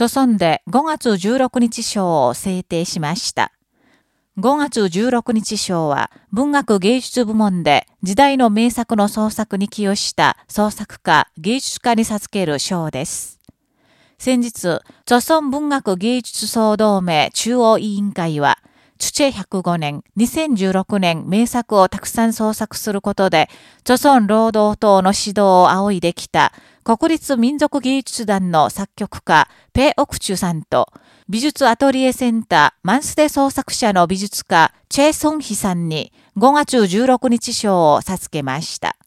著村で5月16日賞を制定しました。5月16日賞は文学芸術部門で時代の名作の創作に寄与した創作家、芸術家に授ける賞です。先日、著村文学芸術総同盟中央委員会はチュチェ105年、2016年名作をたくさん創作することで、著村労働党の指導を仰いできた国立民族芸術団の作曲家、ペ・オクチュさんと、美術アトリエセンターマンスデ創作者の美術家、チェ・ソンヒさんに5月16日賞を授けました。